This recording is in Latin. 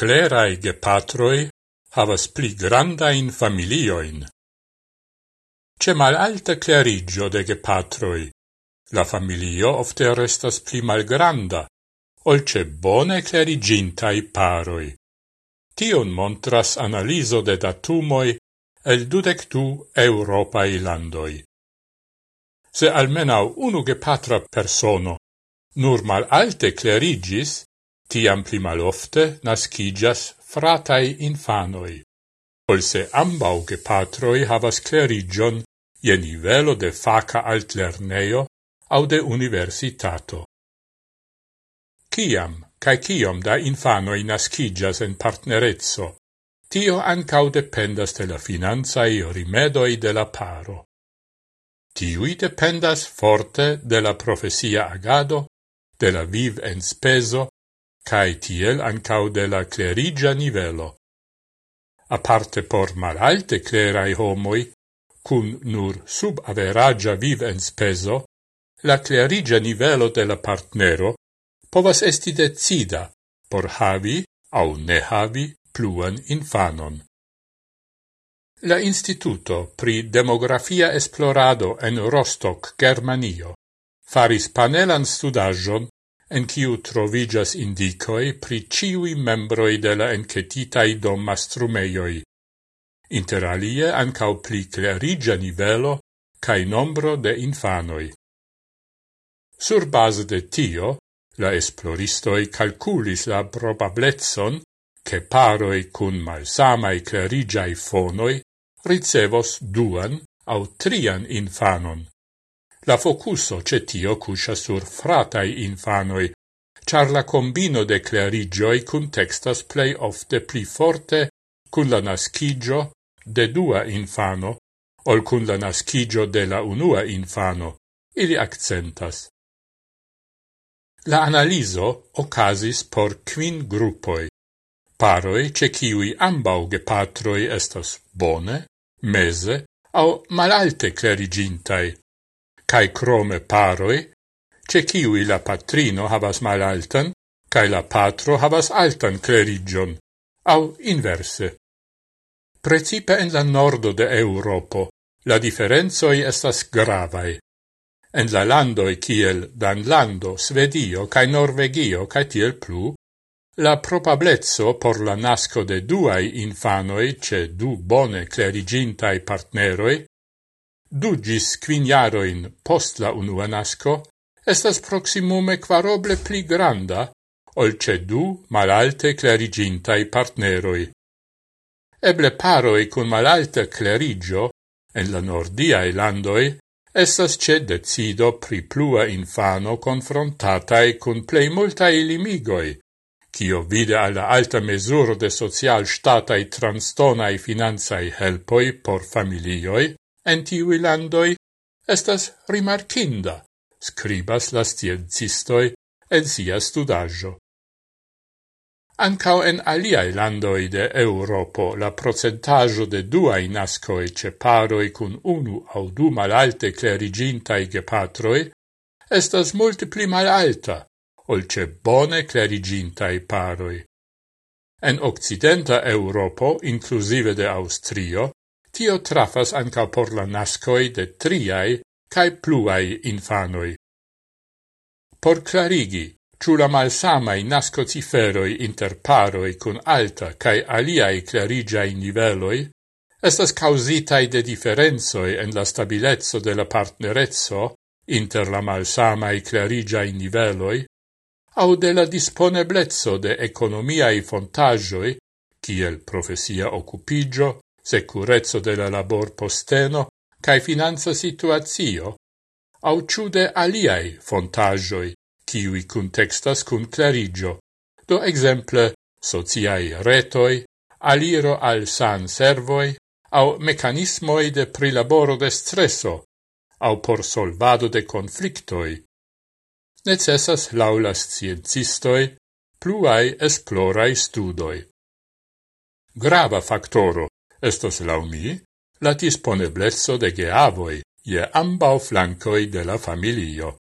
Clerai gepatroi havas pli grandain familioin. Ce mal alta clerigio de gepatroi, la familio ofte restas pli malgranda, granda, olce bone clerigintai paroi. Tion montras analiso de datumoi el dudec du Europae landoi. Se almenau unu gepatra persono nur mal alte clerigis, tiam pli malofte nascigas fratai infanoi. Olse ambau ambau gepatroi havas clerigion je nivelo de faca altlerneo au de universitato. Ciam, cae ciom da infanoi nascigas en partnerezzo, tio ancau dependas de la finanzai rimedoi de la paro. Tiui dependas forte de la profesia agado, de la viv en speso, cae tiel ancau de la clerigia nivelo. Aparte por malalte clerai homoi, cun nur sub averagia viv en speso, la clerigia nivelo de la partnero povas esti decida por havi au ne havi pluan infanon. La Instituto pri Demografia Esplorado en Rostock, Germanio, faris panelan studagion en kiu trovigas indicoi pri ciui membroi de la encetitai domastrumeioi, inter alie ancau pli clerigia nivelo cae nombro de infanoi. Sur base de tio, la esploristoi calculis la probablezzon che paroi cun malsamai clerigiai fonoi ricevos duan au trian infanon. La focuso ce tio cuscia sur fratai infanoi, char la combino de clarigioi contextas plei ofte pli forte cun la nascigio de dua infano, ol cun la nascigio de la unua infano, ili accentas. La analiso ocasis por quin gruppoi, paroi ce ciui ambau gepatroi estas bone, mese, au malalte clerigintai, cae crome paroi, ce ciui la patrino havas malaltan, cae la patro havas altan clerigion, au inverse. Precipe en la nordo de Europo, la differenzoi estas gravae. En la landoi kiel Danlando, Svedio, cae Norvegio, cae tiel plu, la probablezzo por la nasco de duai infanoi ce du bone clerigintai partneroi du gis quin jaroin post la unua nasco, estas proximume quaroble pli granda, olce du malalte clarigintai partneroi. Eble paroi cun malalta clarigio, en la nordiae landoi, estas ce decido pri plua infano confrontatai cun plei multae limigoi, cio vide alla alta mesuro de social statai transtonai finanzai helpoi por familioi, en tiui landoi estas rimarkinda, scribas la sciencistoi en sia studaggio. Ancao en aliai landoi de Europo la procentaggio de duai nascoi ce paroi cun unu au du malalte clerigintai gepatroi estas multi pli malalta, ol ce bone clerigintai paroi. En occidenta Europo, inclusive de Austrio, Tio trafas anca por la nascoi de triai cae pluai infanoi. Por clarigi, ciù la malsamai nasco ciferoi inter paroi cun alta cae aliai clarigiai niveloi, estas causitai de differenzoi en la stabilezzo de la partnerezzo inter la malsamai clarigiai niveloi, au de la disponeblezzo de economiai fontagioi, kiel profesia occupigio, securezzo de la labor posteno cae finanza situazio, au ciude aliai fontajoi, ciui contextas cum clarigio, do exemple sociai retoi, aliro al san servoi, au mecanismoi de prilaboro de stresso, au por solvado de conflictoi. Necessas laulas sciencistoi pluai esplorai studoi. Grava factoro Estos lau mi la disponeblezzo de geavoi je ambau flancoi de la familio.